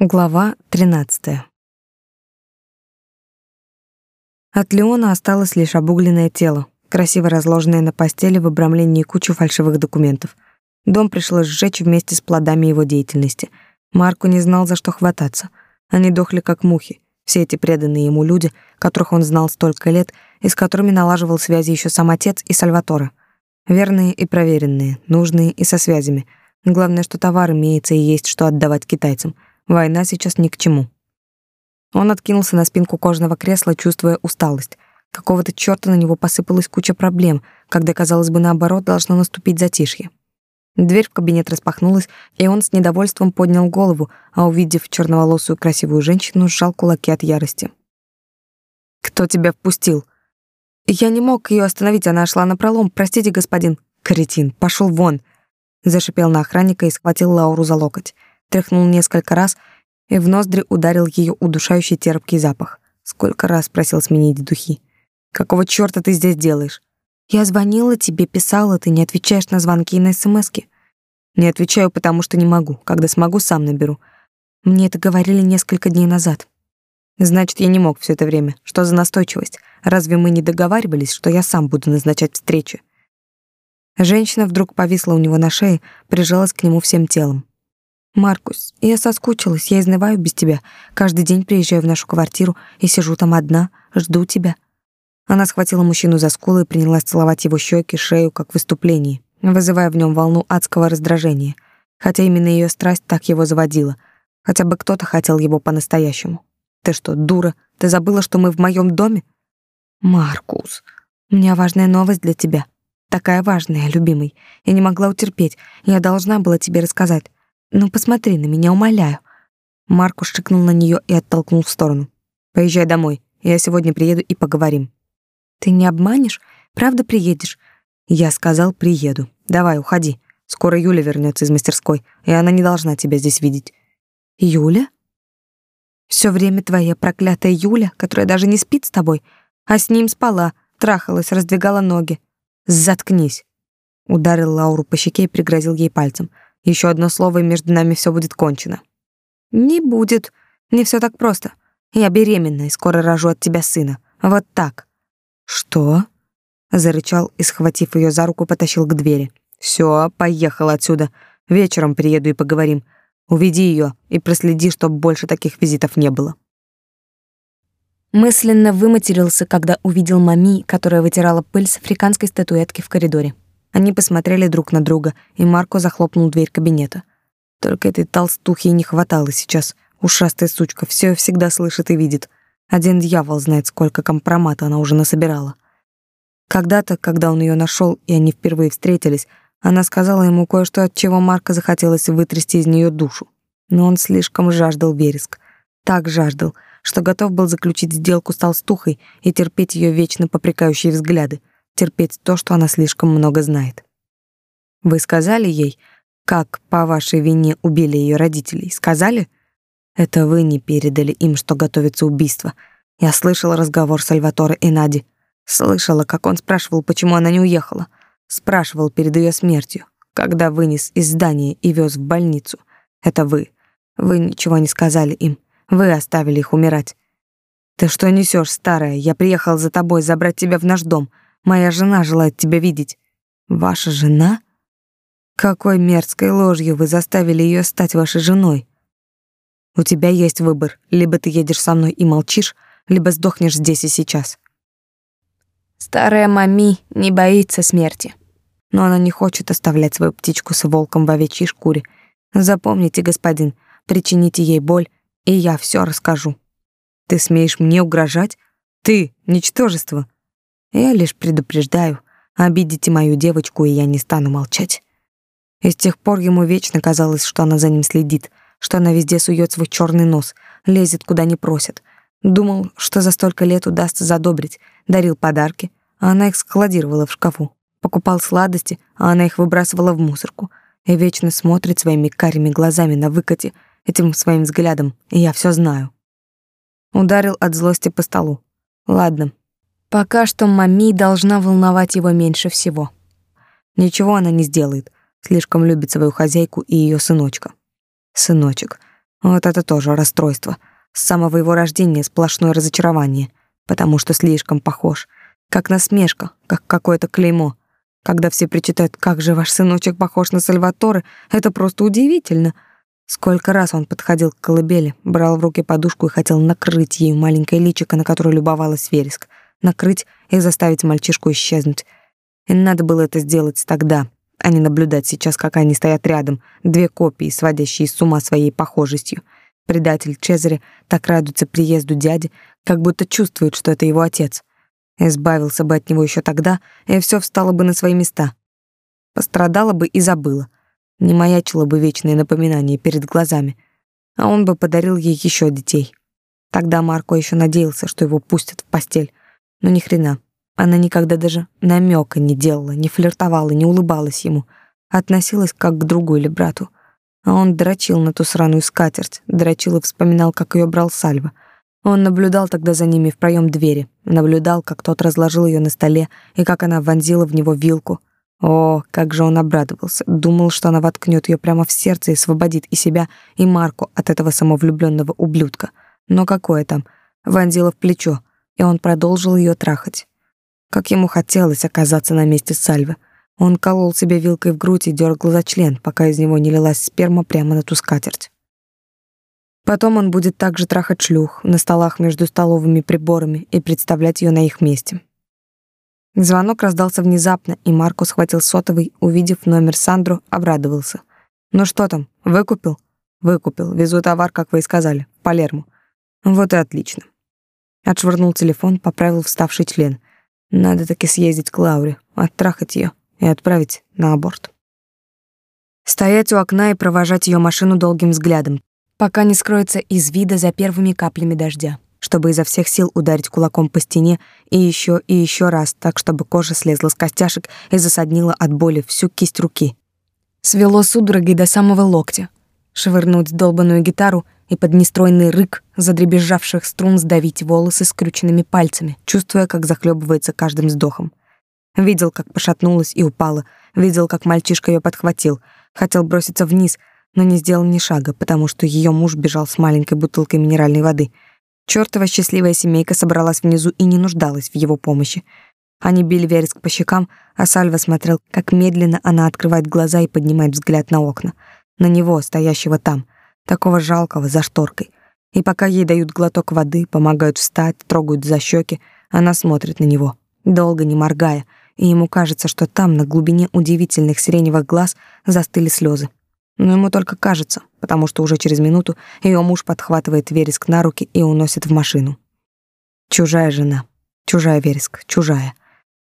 Глава 13. От Леона осталось лишь обугленное тело, красиво разложенное на постели в обрамлении кучи фальшивых документов. Дом пришлось сжечь вместе с плодами его деятельности. Марку не знал, за что хвататься. Они дохли как мухи. Все эти преданные ему люди, которых он знал столько лет и с которыми налаживал связи еще сам отец и Сальваторе. Верные и проверенные, нужные и со связями. Главное, что товар имеется и есть что отдавать китайцам — Война сейчас ни к чему. Он откинулся на спинку кожаного кресла, чувствуя усталость. Какого-то чёрта на него посыпалась куча проблем, когда, казалось бы, наоборот, должно наступить затишье. Дверь в кабинет распахнулась, и он с недовольством поднял голову, а увидев черноволосую красивую женщину, сжал кулаки от ярости. «Кто тебя впустил?» «Я не мог ее остановить, она шла на пролом. Простите, господин». «Кретин, пошел вон!» Зашипел на охранника и схватил Лауру за локоть тряхнул несколько раз, и в ноздри ударил ее удушающий терпкий запах. Сколько раз просил сменить духи. «Какого чёрта ты здесь делаешь?» «Я звонила тебе, писала, ты не отвечаешь на звонки и на смски». «Не отвечаю, потому что не могу. Когда смогу, сам наберу. Мне это говорили несколько дней назад». «Значит, я не мог все это время. Что за настойчивость? Разве мы не договаривались, что я сам буду назначать встречи?» Женщина вдруг повисла у него на шее, прижалась к нему всем телом. Маркус, я соскучилась, я изнываю без тебя. Каждый день приезжаю в нашу квартиру и сижу там одна, жду тебя. Она схватила мужчину за скулы и принялась целовать его щеки, шею, как в выступлении, вызывая в нем волну адского раздражения. Хотя именно ее страсть так его заводила. Хотя бы кто-то хотел его по-настоящему. Ты что, дура? Ты забыла, что мы в моем доме? Маркус, у меня важная новость для тебя. Такая важная, любимый. Я не могла утерпеть. Я должна была тебе рассказать. Ну посмотри на меня, умоляю. Маркус шикнул на нее и оттолкнул в сторону. Поезжай домой. Я сегодня приеду и поговорим. Ты не обманешь? Правда приедешь? Я сказал, приеду. Давай, уходи. Скоро Юля вернется из мастерской, и она не должна тебя здесь видеть. Юля? Все время твоя проклятая Юля, которая даже не спит с тобой, а с ним спала, трахалась, раздвигала ноги. Заткнись. Ударил Лауру по щеке и пригрозил ей пальцем. Еще одно слово, и между нами все будет кончено. Не будет. Не все так просто. Я беременна и скоро рожу от тебя сына. Вот так. Что? зарычал и схватив ее за руку, потащил к двери. Все, поехала отсюда. Вечером приеду и поговорим. Уведи ее и проследи, чтобы больше таких визитов не было. Мысленно выматерился, когда увидел мами, которая вытирала пыль с африканской статуэтки в коридоре. Они посмотрели друг на друга, и Марко захлопнул дверь кабинета. Только этой толстухи не хватало сейчас. Ушастая сучка все всегда слышит и видит. Один дьявол знает, сколько компромата она уже насобирала. Когда-то, когда он ее нашел и они впервые встретились, она сказала ему кое-что, от чего Марко захотелось вытрясти из нее душу. Но он слишком жаждал вереск. Так жаждал, что готов был заключить сделку с толстухой и терпеть ее вечно попрекающие взгляды — терпеть то, что она слишком много знает. Вы сказали ей, как по вашей вине убили ее родителей? Сказали? Это вы не передали им, что готовится убийство. Я слышала разговор Сальваторе и Нади. Слышала, как он спрашивал, почему она не уехала. Спрашивал перед ее смертью, когда вынес из здания и вез в больницу. Это вы. Вы ничего не сказали им. Вы оставили их умирать. Ты что несешь, старая? Я приехал за тобой забрать тебя в наш дом. Моя жена желает тебя видеть. Ваша жена? Какой мерзкой ложью вы заставили ее стать вашей женой? У тебя есть выбор: либо ты едешь со мной и молчишь, либо сдохнешь здесь и сейчас. Старая мами не боится смерти, но она не хочет оставлять свою птичку с волком в овечьей шкуре. Запомните, господин, причините ей боль, и я все расскажу. Ты смеешь мне угрожать? Ты, ничтожество. Я лишь предупреждаю, обидите мою девочку, и я не стану молчать. И с тех пор ему вечно казалось, что она за ним следит, что она везде сует свой черный нос, лезет куда не просят. Думал, что за столько лет удастся задобрить, дарил подарки, а она их складировала в шкафу. Покупал сладости, а она их выбрасывала в мусорку. И вечно смотрит своими карими глазами на выкате, этим своим взглядом, и я все знаю. Ударил от злости по столу. Ладно, Пока что Мами должна волновать его меньше всего. Ничего она не сделает, слишком любит свою хозяйку и ее сыночка. Сыночек. Вот это тоже расстройство. С самого его рождения сплошное разочарование, потому что слишком похож. Как насмешка, как какое-то клеймо. Когда все причитают, как же ваш сыночек похож на Сальваторе, это просто удивительно. Сколько раз он подходил к колыбели, брал в руки подушку и хотел накрыть ею маленькое личико, на которое любовалась Вереск. Накрыть и заставить мальчишку исчезнуть. И надо было это сделать тогда, а не наблюдать сейчас, как они стоят рядом, две копии, сводящие с ума своей похожестью. Предатель Чезаре так радуется приезду дяди, как будто чувствует, что это его отец. Избавился бы от него еще тогда, и все встало бы на свои места. Пострадала бы и забыла. Не маячило бы вечное напоминание перед глазами. А он бы подарил ей еще детей. Тогда Марко еще надеялся, что его пустят в постель. Но ни хрена. Она никогда даже намека не делала, не флиртовала, не улыбалась ему. Относилась как к другу или брату. А он дрочил на ту сраную скатерть, дрочил и вспоминал, как ее брал Сальва — он наблюдал тогда за ними в проем двери, наблюдал, как тот разложил ее на столе и как она вонзила в него вилку. О, как же он обрадовался, думал, что она воткнет ее прямо в сердце и освободит и себя, и Марку от этого самовлюбленного ублюдка. Но какое там, вонзила в плечо, и он продолжил ее трахать. Как ему хотелось оказаться на месте Сальвы. Он колол себе вилкой в грудь и дергал за член, пока из него не лилась сперма прямо на ту скатерть. Потом он будет также трахать шлюх на столах между столовыми приборами и представлять ее на их месте. Звонок раздался внезапно, и Марко схватил сотовый, увидев номер Сандру, обрадовался. «Ну что там, выкупил?» «Выкупил. Везу товар, как вы и сказали, в Палермо». «Вот и отлично». Отшвырнул телефон, поправил вставший член. «Надо таки съездить к Лауре, оттрахать ее и отправить на аборт». Стоять у окна и провожать ее машину долгим взглядом, пока не скроется из вида за первыми каплями дождя, чтобы изо всех сил ударить кулаком по стене и еще и еще раз, так чтобы кожа слезла с костяшек и засаднила от боли всю кисть руки. Свело судорогой до самого локтя. Швырнуть долбаную гитару и под нестройный рык задребезжавших струн сдавить волосы скрюченными пальцами, чувствуя, как захлебывается каждым вздохом. Видел, как пошатнулась и упала, видел, как мальчишка ее подхватил, хотел броситься вниз — но не сделал ни шага, потому что ее муж бежал с маленькой бутылкой минеральной воды. Чёртова счастливая семейка собралась внизу и не нуждалась в его помощи. Они били Вереск по щекам, а Сальва смотрел, как медленно она открывает глаза и поднимает взгляд на окна. На него, стоящего там, такого жалкого, за шторкой. И пока ей дают глоток воды, помогают встать, трогают за щеки, она смотрит на него, долго не моргая, и ему кажется, что там, на глубине удивительных сиреневых глаз, застыли слезы. Но ему только кажется, потому что уже через минуту ее муж подхватывает Вереск на руки и уносит в машину. Чужая жена, чужая Вереск, чужая.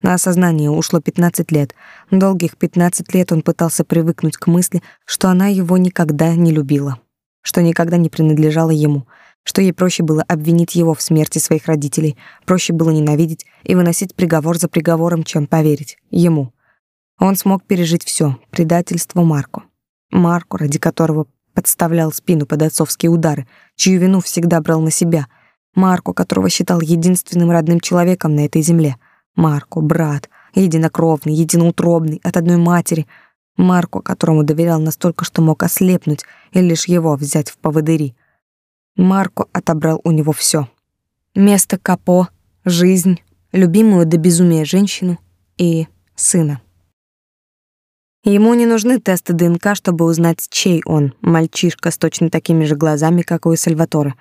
На осознание ушло 15 лет. Долгих 15 лет он пытался привыкнуть к мысли, что она его никогда не любила, что никогда не принадлежала ему, что ей проще было обвинить его в смерти своих родителей, проще было ненавидеть и выносить приговор за приговором, чем поверить ему. Он смог пережить все: предательство Марку, Марку, ради которого подставлял спину под отцовские удары, чью вину всегда брал на себя. Марку, которого считал единственным родным человеком на этой земле. Марку, брат, единокровный, единоутробный, от одной матери. Марку, которому доверял настолько, что мог ослепнуть и лишь его взять в поводыри. Марку отобрал у него все: Место капо, жизнь, любимую до безумия женщину и сына. Ему не нужны тесты ДНК, чтобы узнать, чей он, мальчишка с точно такими же глазами, как у Сальватора.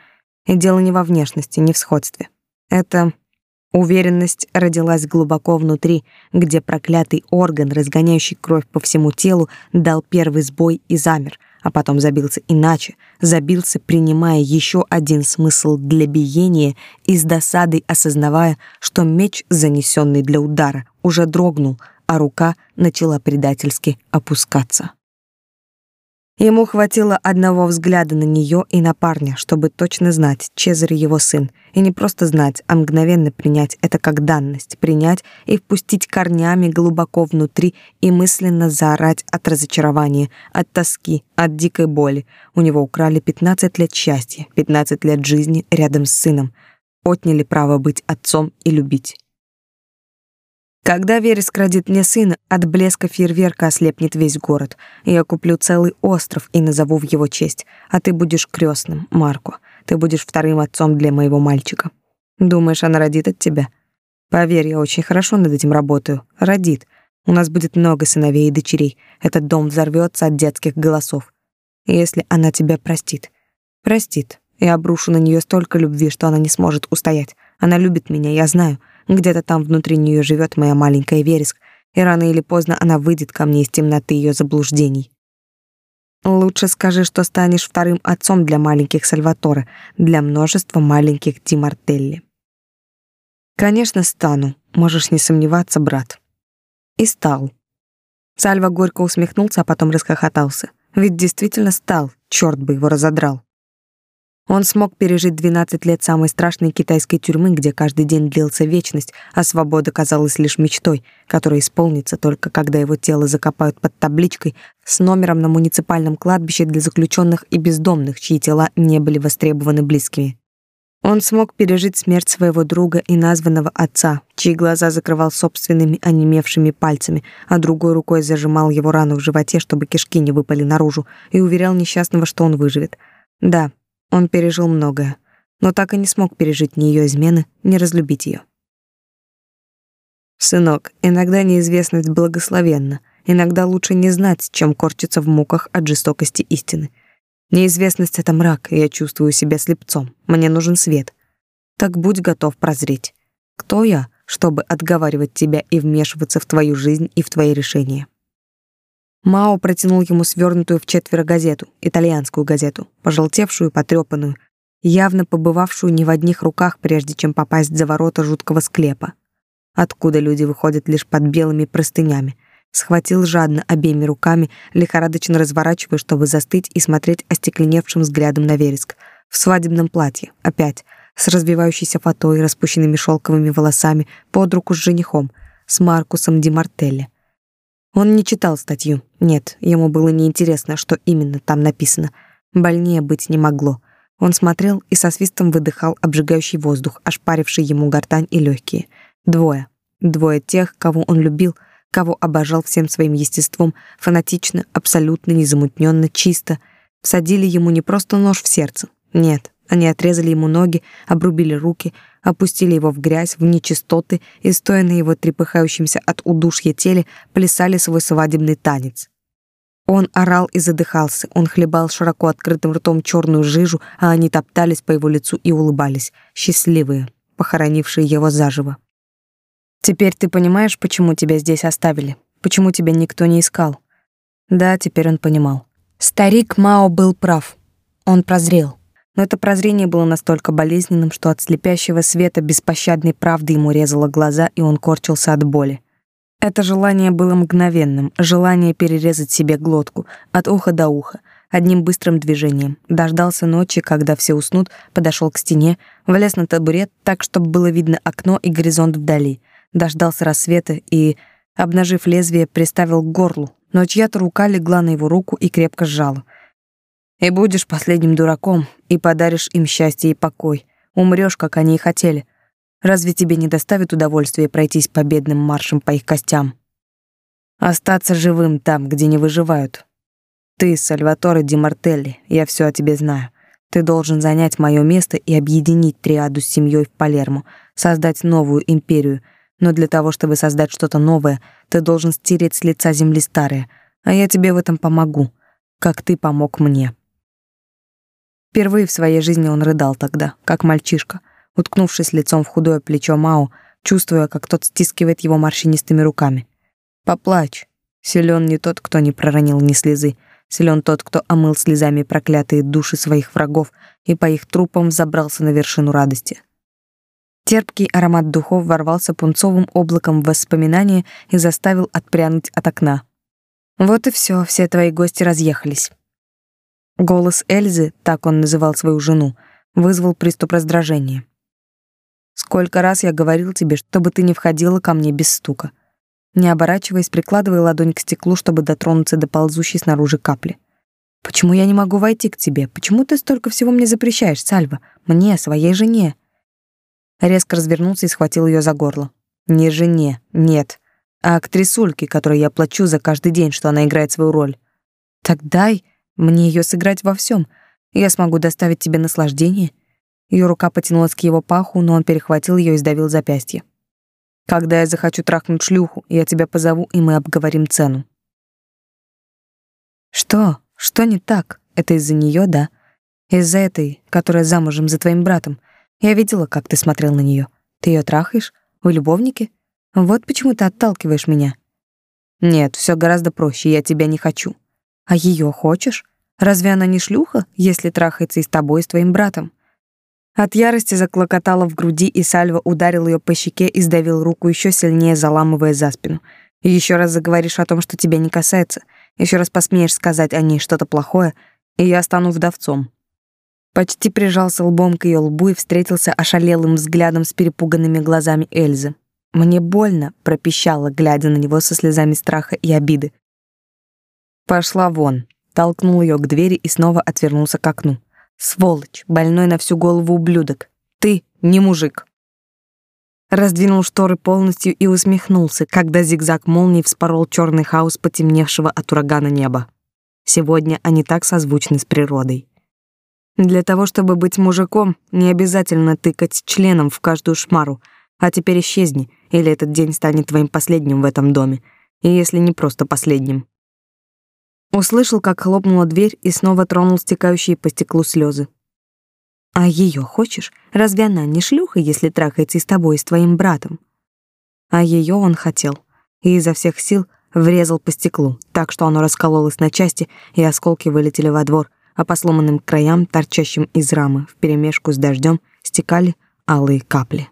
И дело не во внешности, не в сходстве. Это уверенность родилась глубоко внутри, где проклятый орган, разгоняющий кровь по всему телу, дал первый сбой и замер, а потом забился иначе, забился, принимая еще один смысл для биения и с досадой осознавая, что меч, занесенный для удара, уже дрогнул — а рука начала предательски опускаться. Ему хватило одного взгляда на нее и на парня, чтобы точно знать, Чезарь его сын, и не просто знать, а мгновенно принять это как данность, принять и впустить корнями глубоко внутри и мысленно заорать от разочарования, от тоски, от дикой боли. У него украли 15 лет счастья, 15 лет жизни рядом с сыном, отняли право быть отцом и любить. Когда Вереск родит мне сына, от блеска фейерверка ослепнет весь город. Я куплю целый остров и назову в его честь, а ты будешь крестным, Марко. Ты будешь вторым отцом для моего мальчика. Думаешь, она родит от тебя? Поверь, я очень хорошо над этим работаю. Родит. У нас будет много сыновей и дочерей. Этот дом взорвется от детских голосов. Если она тебя простит. Простит. Я обрушу на нее столько любви, что она не сможет устоять. Она любит меня, я знаю. Где-то там внутри нее живет моя маленькая вереск, и рано или поздно она выйдет ко мне из темноты ее заблуждений. Лучше скажи, что станешь вторым отцом для маленьких Сальваторе, для множества маленьких Ди Конечно, стану, можешь не сомневаться, брат. И стал. Сальва горько усмехнулся, а потом расхохотался. Ведь действительно стал, черт бы его разодрал. Он смог пережить 12 лет самой страшной китайской тюрьмы, где каждый день длился вечность, а свобода казалась лишь мечтой, которая исполнится только когда его тело закопают под табличкой с номером на муниципальном кладбище для заключенных и бездомных, чьи тела не были востребованы близкими. Он смог пережить смерть своего друга и названного отца, чьи глаза закрывал собственными онемевшими пальцами, а другой рукой зажимал его рану в животе, чтобы кишки не выпали наружу, и уверял несчастного, что он выживет. Да, он пережил многое, но так и не смог пережить ни ее измены, ни разлюбить ее. Сынок, иногда неизвестность благословенна, иногда лучше не знать, чем корчиться в муках от жестокости истины. Неизвестность — это мрак, и я чувствую себя слепцом. Мне нужен свет. Так будь готов прозреть. Кто я, чтобы отговаривать тебя и вмешиваться в твою жизнь и в твои решения? Мао протянул ему свернутую в четверо газету, итальянскую газету, пожелтевшую, потрепанную, явно побывавшую не в одних руках, прежде чем попасть за ворота жуткого склепа, откуда люди выходят лишь под белыми простынями. Схватил жадно обеими руками, лихорадочно разворачивая, чтобы застыть и смотреть остекленевшим взглядом на вереск. В свадебном платье, опять, с развивающейся фатой, распущенными шелковыми волосами, под руку с женихом, с Маркусом Ди Мартелли. Он не читал статью. Нет, ему было неинтересно, что именно там написано. Больнее быть не могло. Он смотрел и со свистом выдыхал обжигающий воздух, ошпаривший ему гортань и легкие. Двое. Двое тех, кого он любил, кого обожал всем своим естеством, фанатично, абсолютно незамутненно, чисто, всадили ему не просто нож в сердце. Нет, они отрезали ему ноги, обрубили руки, опустили его в грязь, в нечистоты и, стоя на его трепыхающемся от удушья теле, плясали свой свадебный танец. Он орал и задыхался, он хлебал широко открытым ртом черную жижу, а они топтались по его лицу и улыбались, счастливые, похоронившие его заживо. «Теперь ты понимаешь, почему тебя здесь оставили? Почему тебя никто не искал?» Да, теперь он понимал. Старик Мао был прав. Он прозрел но это прозрение было настолько болезненным, что от слепящего света беспощадной правды ему резало глаза, и он корчился от боли. Это желание было мгновенным, желание перерезать себе глотку, от уха до уха, одним быстрым движением. Дождался ночи, когда все уснут, подошел к стене, влез на табурет так, чтобы было видно окно и горизонт вдали. Дождался рассвета и, обнажив лезвие, приставил к горлу, но чья-то рука легла на его руку и крепко сжала — и будешь последним дураком, и подаришь им счастье и покой. Умрёшь, как они и хотели. Разве тебе не доставит удовольствия пройтись победным маршем по их костям? Остаться живым там, где не выживают. Ты, Сальваторе Ди Мартелли, я всё о тебе знаю. Ты должен занять моё место и объединить триаду с семьёй в Палермо, создать новую империю. Но для того, чтобы создать что-то новое, ты должен стереть с лица земли старое, а я тебе в этом помогу, как ты помог мне. Впервые в своей жизни он рыдал тогда, как мальчишка, уткнувшись лицом в худое плечо Мао, чувствуя, как тот стискивает его морщинистыми руками. «Поплачь. Силен не тот, кто не проронил ни слезы. Силен тот, кто омыл слезами проклятые души своих врагов и по их трупам забрался на вершину радости». Терпкий аромат духов ворвался пунцовым облаком в воспоминания и заставил отпрянуть от окна. «Вот и все, все твои гости разъехались. Голос Эльзы, так он называл свою жену, вызвал приступ раздражения. Сколько раз я говорил тебе, чтобы ты не входила ко мне без стука. Не оборачиваясь, прикладывая ладонь к стеклу, чтобы дотронуться до ползущей снаружи капли. Почему я не могу войти к тебе? Почему ты столько всего мне запрещаешь, Сальва? Мне, своей жене. Резко развернулся и схватил ее за горло. Не жене, нет, а актрисульке, которой я плачу за каждый день, что она играет свою роль. Так дай мне ее сыграть во всем. Я смогу доставить тебе наслаждение. Ее рука потянулась к его паху, но он перехватил ее и сдавил запястье. Когда я захочу трахнуть шлюху, я тебя позову, и мы обговорим цену. Что? Что не так? Это из-за нее, да? Из-за этой, которая замужем за твоим братом. Я видела, как ты смотрел на нее. Ты ее трахаешь? Вы любовники? Вот почему ты отталкиваешь меня. Нет, все гораздо проще, я тебя не хочу. А ее хочешь? Разве она не шлюха, если трахается и с тобой, и с твоим братом? От ярости заклокотала в груди, и Сальва ударил ее по щеке и сдавил руку еще сильнее, заламывая за спину. Еще раз заговоришь о том, что тебя не касается, еще раз посмеешь сказать о ней что-то плохое, и я стану вдовцом. Почти прижался лбом к ее лбу и встретился ошалелым взглядом с перепуганными глазами Эльзы. Мне больно, пропищала, глядя на него со слезами страха и обиды. Пошла вон, толкнул ее к двери и снова отвернулся к окну. Сволочь, больной на всю голову ублюдок. Ты не мужик. Раздвинул шторы полностью и усмехнулся, когда зигзаг молнии вспорол черный хаос потемневшего от урагана неба. Сегодня они так созвучны с природой. Для того, чтобы быть мужиком, не обязательно тыкать членом в каждую шмару, а теперь исчезни, или этот день станет твоим последним в этом доме, и если не просто последним. Услышал, как хлопнула дверь и снова тронул стекающие по стеклу слезы. А ее хочешь? Разве она не шлюха, если трахается и с тобой, и с твоим братом? А ее он хотел и изо всех сил врезал по стеклу, так что оно раскололось на части, и осколки вылетели во двор, а по сломанным краям, торчащим из рамы, вперемешку с дождем, стекали алые капли.